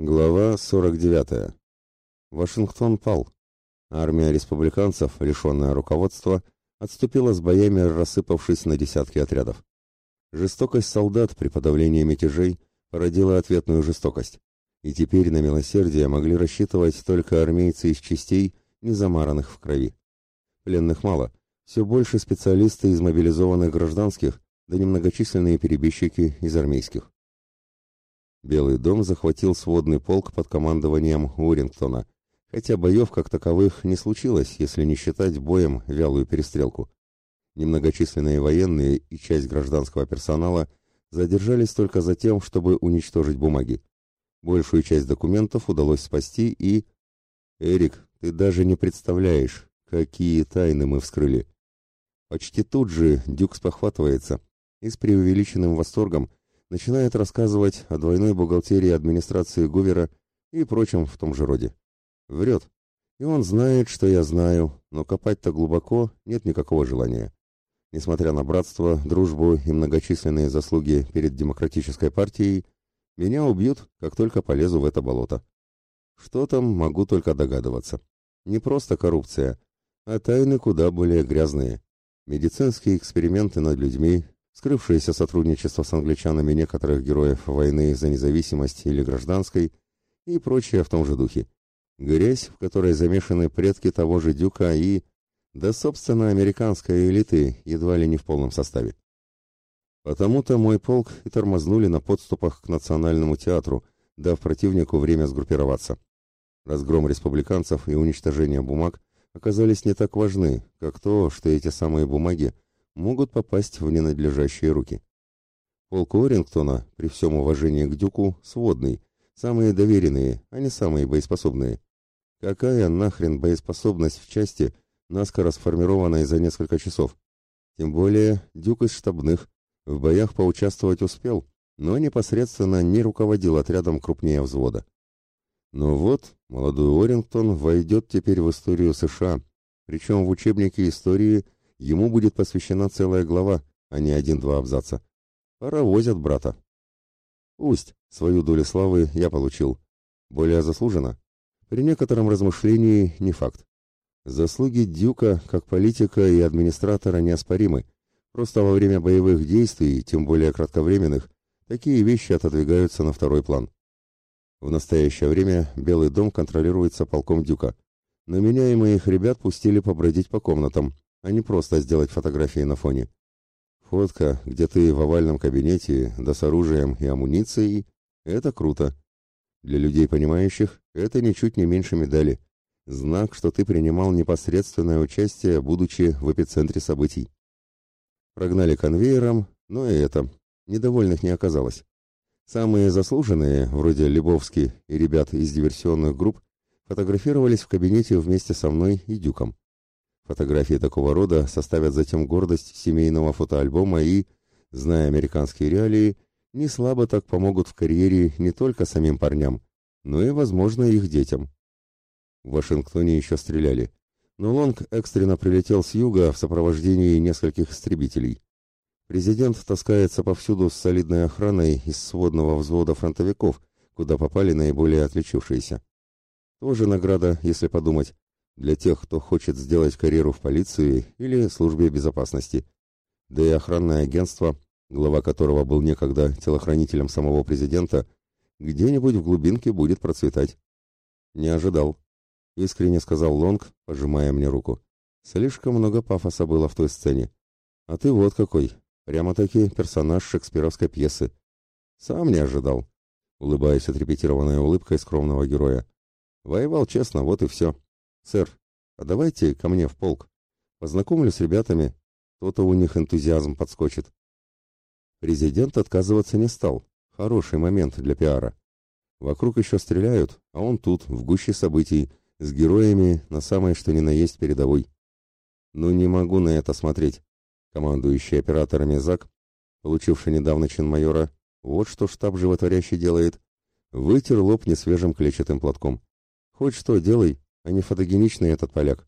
Глава 49. Вашингтон пал. Армия республиканцев, лишенная руководства, отступила с боями, рассыпавшись на десятки отрядов. Жестокость солдат при подавлении мятежей породила ответную жестокость, и теперь на милосердие могли рассчитывать только армейцы из частей, не замаранных в крови. Пленных мало, все больше специалисты из мобилизованных гражданских, да немногочисленные перебежчики из армейских. Белый дом захватил сводный полк под командованием Уоррингтона, хотя боев как таковых не случилось, если не считать боем вялую перестрелку. Немногочисленные военные и часть гражданского персонала задержались только за тем, чтобы уничтожить бумаги. Большую часть документов удалось спасти и... «Эрик, ты даже не представляешь, какие тайны мы вскрыли!» Почти тут же Дюк спохватывается и с преувеличенным восторгом начинает рассказывать о двойной бухгалтерии администрации Гувера и прочем в том же роде. Врет. И он знает, что я знаю, но копать-то глубоко нет никакого желания. Несмотря на братство, дружбу и многочисленные заслуги перед демократической партией, меня убьют, как только полезу в это болото. Что там, могу только догадываться. Не просто коррупция, а тайны куда более грязные. Медицинские эксперименты над людьми, скрывшееся сотрудничество с англичанами некоторых героев войны за независимость или гражданской и прочее в том же духе. Грязь, в которой замешаны предки того же Дюка и... да, собственно, американской элиты едва ли не в полном составе. Потому-то мой полк и тормознули на подступах к Национальному театру, дав противнику время сгруппироваться. Разгром республиканцев и уничтожение бумаг оказались не так важны, как то, что эти самые бумаги могут попасть в ненадлежащие руки. Полк Уоррингтона, при всем уважении к Дюку, сводный, самые доверенные, а не самые боеспособные. Какая нахрен боеспособность в части, наскоро сформированной за несколько часов? Тем более Дюк из штабных, в боях поучаствовать успел, но непосредственно не руководил отрядом крупнее взвода. Но вот молодой Уоррингтон войдет теперь в историю США, причем в учебнике истории – Ему будет посвящена целая глава, а не один-два абзаца. Паровозят брата. Пусть, свою долю славы я получил. Более заслуженно? При некотором размышлении не факт. Заслуги Дюка как политика и администратора неоспоримы. Просто во время боевых действий, тем более кратковременных, такие вещи отодвигаются на второй план. В настоящее время Белый дом контролируется полком Дюка. Но меня и моих ребят пустили побродить по комнатам, а не просто сделать фотографии на фоне. Фотка, где ты в овальном кабинете, да с оружием и амуницией, это круто. Для людей, понимающих, это ничуть не меньше медали. Знак, что ты принимал непосредственное участие, будучи в эпицентре событий. Прогнали конвейером, но и это. Недовольных не оказалось. Самые заслуженные, вроде Лебовски и ребят из диверсионных групп, фотографировались в кабинете вместе со мной и Дюком. Фотографии такого рода составят затем гордость семейного фотоальбома и, зная американские реалии, не слабо так помогут в карьере не только самим парням, но и, возможно, их детям. В Вашингтоне еще стреляли, но Лонг экстренно прилетел с юга в сопровождении нескольких истребителей. Президент таскается повсюду с солидной охраной из сводного взвода фронтовиков, куда попали наиболее отличившиеся. Тоже награда, если подумать, для тех, кто хочет сделать карьеру в полиции или службе безопасности. Да и охранное агентство, глава которого был некогда телохранителем самого президента, где-нибудь в глубинке будет процветать. Не ожидал, искренне сказал Лонг, пожимая мне руку. Слишком много пафоса было в той сцене. А ты вот какой, прямо-таки персонаж шекспировской пьесы. Сам не ожидал, улыбаясь отрепетированной улыбкой скромного героя. Воевал честно, вот и все. «Сэр, а давайте ко мне в полк. Познакомлю с ребятами. То-то у них энтузиазм подскочит». Президент отказываться не стал. Хороший момент для пиара. Вокруг еще стреляют, а он тут, в гуще событий, с героями на самой что ни на есть передовой. Ну не могу на это смотреть. Командующий операторами ЗАГ, получивший недавно чин майора, вот что штаб животворящий делает. Вытер лоб несвежим клетчатым платком. Хоть что делай, а не фотогеничный этот поляк.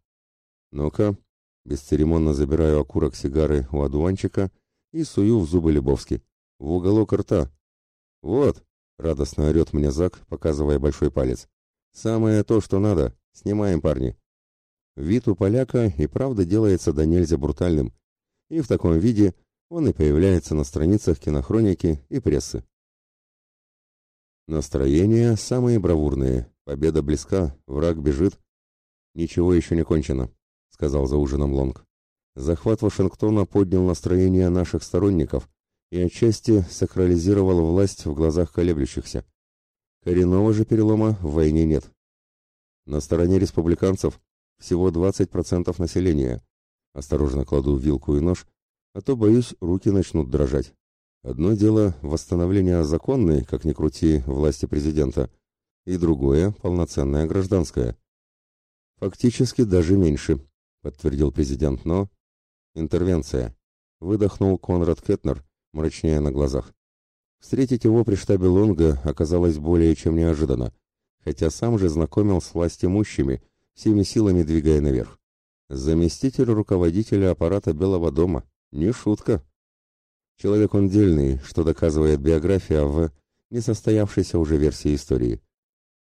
Ну-ка, бесцеремонно забираю окурок сигары у одуванчика и сую в зубы Любовски. В уголок рта. Вот, радостно орет мне Зак, показывая большой палец. «Самое то, что надо. Снимаем, парни». Вид у поляка и правда делается до нельзя брутальным. И в таком виде он и появляется на страницах кинохроники и прессы. Настроения самые бравурные. Победа близка, враг бежит. Ничего еще не кончено, сказал за ужином Лонг. Захват Вашингтона поднял настроение наших сторонников и отчасти сакрализировал власть в глазах колеблющихся. Коренного же перелома в войне нет. На стороне республиканцев всего 20% населения. Осторожно кладу вилку и нож, а то, боюсь, руки начнут дрожать. Одно дело восстановление законной, как ни крути, власти президента, и другое — полноценное гражданское. Фактически даже меньше, подтвердил президент, но... Интервенция. Выдохнул Конрад Кетнер, мрачнее на глазах. Встретить его при штабе Лонга оказалось более чем неожиданно, хотя сам же знакомил с властимущими, всеми силами двигая наверх. Заместитель руководителя аппарата Белого дома. Не шутка. Человек он дельный, что доказывает биография в несостоявшейся уже версии истории.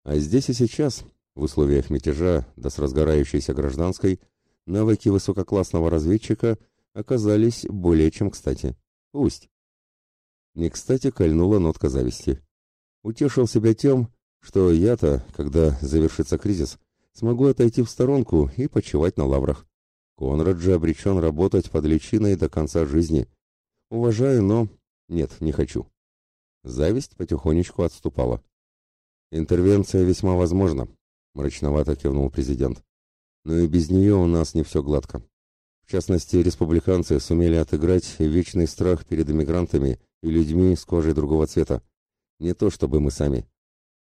А здесь и сейчас, в условиях мятежа, да с разгорающейся гражданской, навыки высококлассного разведчика оказались более чем кстати. Пусть. Не кстати кольнула нотка зависти. Утешил себя тем, что я-то, когда завершится кризис, смогу отойти в сторонку и почивать на лаврах. Конрад же обречен работать под личиной до конца жизни. Уважаю, но... Нет, не хочу. Зависть потихонечку отступала. Интервенция весьма возможна, мрачновато кивнул президент. Но и без нее у нас не все гладко. В частности, республиканцы сумели отыграть вечный страх перед эмигрантами и людьми с кожей другого цвета. Не то чтобы мы сами.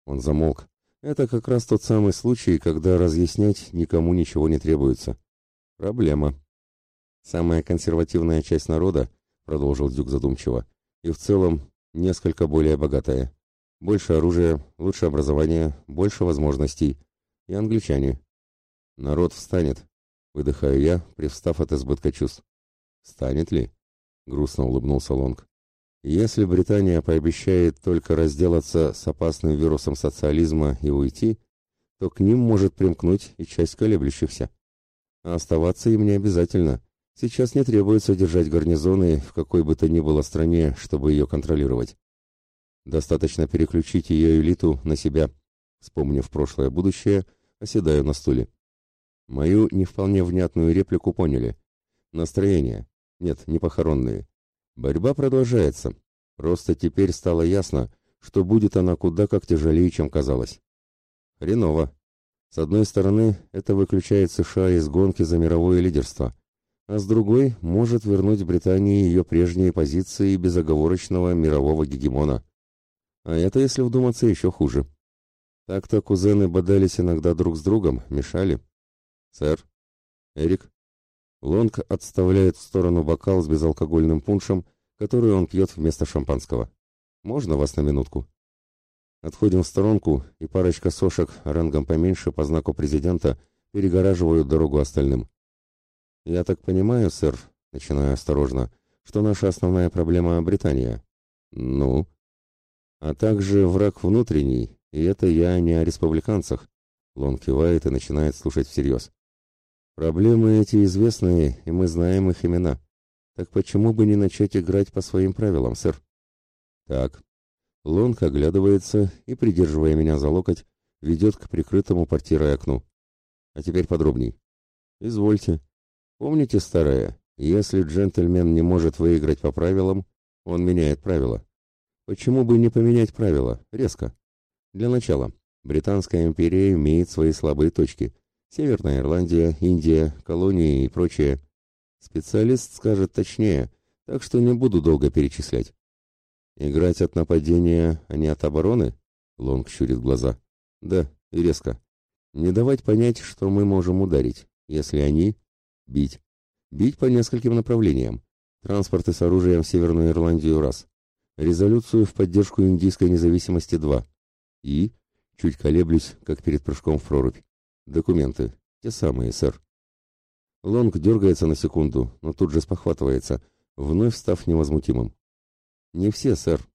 Он замолк. Это как раз тот самый случай, когда разъяснять никому ничего не требуется. Проблема. Самая консервативная часть народа, продолжил Дюк задумчиво, и в целом несколько более богатая. Больше оружия, лучше образование, больше возможностей. И англичане. Народ встанет, выдыхаю я, привстав от избытка чувств. Станет ли? Грустно улыбнулся Лонг. Если Британия пообещает только разделаться с опасным вирусом социализма и уйти, то к ним может примкнуть и часть колеблющихся. А оставаться им не обязательно. Сейчас не требуется держать гарнизоны в какой бы то ни было стране, чтобы ее контролировать. Достаточно переключить ее элиту на себя. Вспомнив прошлое будущее, оседаю на стуле. Мою не вполне внятную реплику поняли. Настроение. Нет, не похоронные. Борьба продолжается. Просто теперь стало ясно, что будет она куда как тяжелее, чем казалось. Хреново. С одной стороны, это выключает США из гонки за мировое лидерство, а с другой может вернуть Британии ее прежние позиции безоговорочного мирового гегемона. А это, если вдуматься, еще хуже. Так-то кузены бодались иногда друг с другом, мешали. «Сэр?» «Эрик?» Лонг отставляет в сторону бокал с безалкогольным пуншем, который он пьет вместо шампанского. «Можно вас на минутку?» Отходим в сторонку, и парочка сошек рангом поменьше по знаку президента перегораживают дорогу остальным. «Я так понимаю, сэр, начинаю осторожно, что наша основная проблема — Британия». «Ну?» «А также враг внутренний, и это я не о республиканцах». Лон кивает и начинает слушать всерьез. Проблемы эти известные, и мы знаем их имена. Так почему бы не начать играть по своим правилам, сэр? Так. Лонг оглядывается и, придерживая меня за локоть, ведет к прикрытому портирой окну. А теперь подробней. Извольте. Помните старое? Если джентльмен не может выиграть по правилам, он меняет правила. Почему бы не поменять правила? Резко. Для начала, Британская империя имеет свои слабые точки – Северная Ирландия, Индия, колонии и прочее. Специалист скажет точнее, так что не буду долго перечислять. Играть от нападения, а не от обороны? Лонг щурит глаза. Да, и резко. Не давать понять, что мы можем ударить. Если они... Бить. Бить по нескольким направлениям. Транспорты с оружием в Северную Ирландию раз. Резолюцию в поддержку индийской независимости два. И... Чуть колеблюсь, как перед прыжком в прорубь. Документы. Те самые, сэр. Лонг дергается на секунду, но тут же спохватывается, вновь став невозмутимым. Не все, сэр.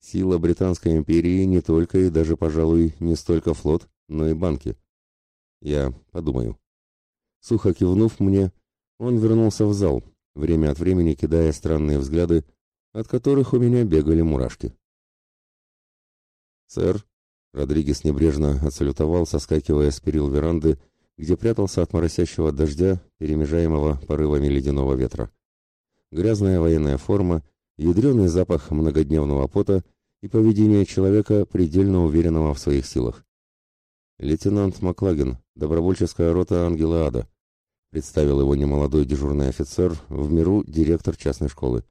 Сила Британской империи не только и даже, пожалуй, не столько флот, но и банки. Я подумаю. Сухо кивнув мне, он вернулся в зал, время от времени кидая странные взгляды, от которых у меня бегали мурашки. «Сэр», — Родригес небрежно отсалютовал, соскакивая с перил веранды, где прятался от моросящего дождя, перемежаемого порывами ледяного ветра. Грязная военная форма, ядреный запах многодневного пота и поведение человека, предельно уверенного в своих силах. «Лейтенант Маклагин, добровольческая рота Ангела Ада», представил его немолодой дежурный офицер, в миру директор частной школы.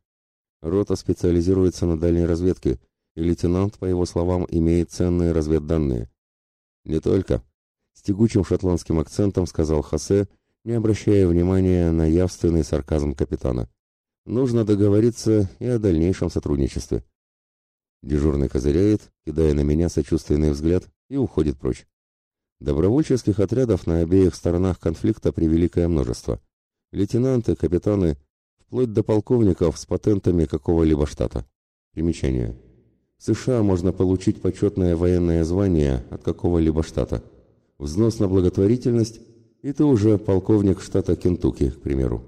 Рота специализируется на дальней разведке, и лейтенант, по его словам, имеет ценные разведданные. Не только, с тягучим шотландским акцентом сказал Хосе, не обращая внимания на явственный сарказм капитана. Нужно договориться и о дальнейшем сотрудничестве. Дежурный козыряет, кидая на меня сочувственный взгляд, и уходит прочь. Добровольческих отрядов на обеих сторонах конфликта превеликое множество. Лейтенанты, капитаны, вплоть до полковников с патентами какого-либо штата. Примечание. В США можно получить почетное военное звание от какого-либо штата. Взнос на благотворительность, и ты уже полковник штата Кентукки, к примеру.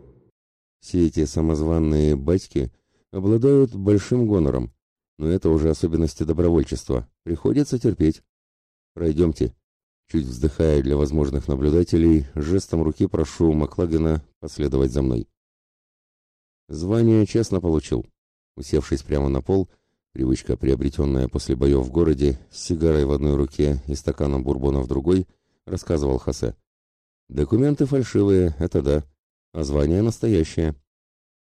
Все эти самозванные батьки обладают большим гонором, но это уже особенности добровольчества. Приходится терпеть. Пройдемте. Чуть вздыхая для возможных наблюдателей, жестом руки прошу Маклагина последовать за мной. Звание честно получил. Усевшись прямо на пол, привычка, приобретенная после боев в городе, с сигарой в одной руке и стаканом бурбона в другой, рассказывал Хосе. Документы фальшивые, это да, а звание настоящее.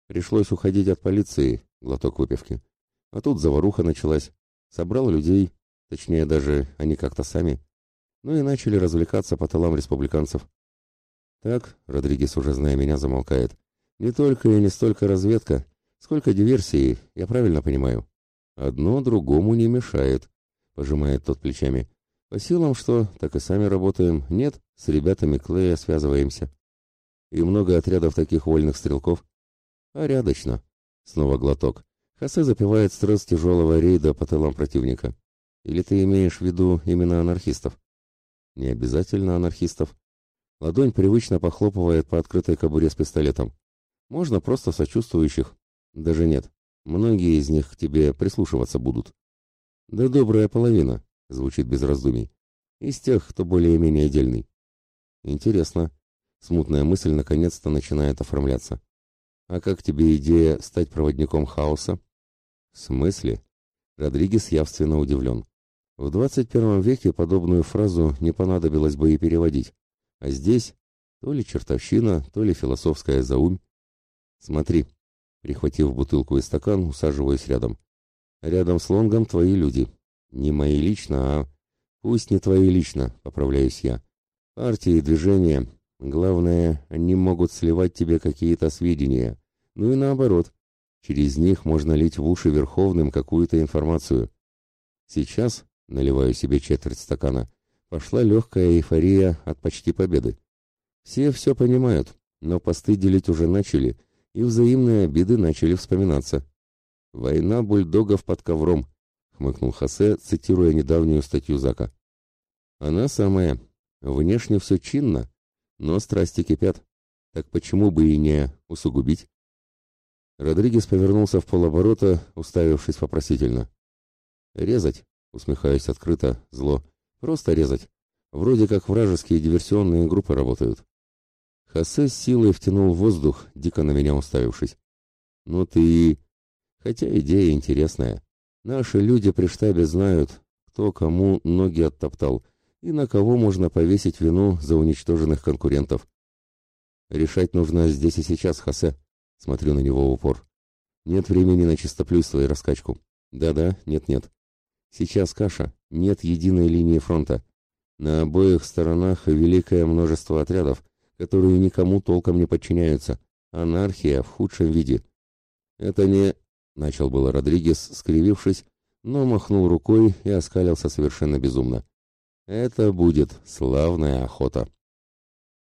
Пришлось уходить от полиции, глоток выпивки. А тут заваруха началась. Собрал людей, точнее даже они как-то сами ну и начали развлекаться по тылам республиканцев. Так, Родригес, уже зная меня, замолкает. Не только и не столько разведка, сколько диверсии, я правильно понимаю. Одно другому не мешает, пожимает тот плечами. По силам что, так и сами работаем. Нет, с ребятами Клея связываемся. И много отрядов таких вольных стрелков. Порядочно. Снова глоток. Хосе запивает стресс тяжелого рейда по тылам противника. Или ты имеешь в виду именно анархистов? Не обязательно анархистов. Ладонь привычно похлопывает по открытой кобуре с пистолетом. Можно просто сочувствующих. Даже нет. Многие из них к тебе прислушиваться будут. Да добрая половина, звучит без раздумий. Из тех, кто более-менее дельный. Интересно. Смутная мысль наконец-то начинает оформляться. А как тебе идея стать проводником хаоса? В смысле? Родригес явственно удивлен. В 21 веке подобную фразу не понадобилось бы и переводить. А здесь то ли чертовщина, то ли философская заумь. Смотри, прихватив бутылку и стакан, усаживаюсь рядом. Рядом с Лонгом твои люди. Не мои лично, а... Пусть не твои лично, поправляюсь я. Партии движения. Главное, они могут сливать тебе какие-то сведения. Ну и наоборот. Через них можно лить в уши Верховным какую-то информацию. Сейчас наливаю себе четверть стакана, пошла легкая эйфория от почти победы. Все все понимают, но посты делить уже начали, и взаимные обиды начали вспоминаться. «Война бульдогов под ковром», — хмыкнул Хосе, цитируя недавнюю статью Зака. «Она самая. Внешне все чинно, но страсти кипят. Так почему бы и не усугубить?» Родригес повернулся в полоборота, уставившись вопросительно. «Резать», Усмехаюсь открыто, зло. Просто резать. Вроде как вражеские диверсионные группы работают. Хосе с силой втянул воздух, дико на меня уставившись. Ну ты... Хотя идея интересная. Наши люди при штабе знают, кто кому ноги оттоптал и на кого можно повесить вину за уничтоженных конкурентов. Решать нужно здесь и сейчас, Хосе. Смотрю на него в упор. Нет времени на чистоплюйство и раскачку. Да-да, нет-нет. Сейчас каша, нет единой линии фронта. На обоих сторонах великое множество отрядов, которые никому толком не подчиняются. Анархия в худшем виде. Это не... Начал было Родригес, скривившись, но махнул рукой и оскалился совершенно безумно. Это будет славная охота.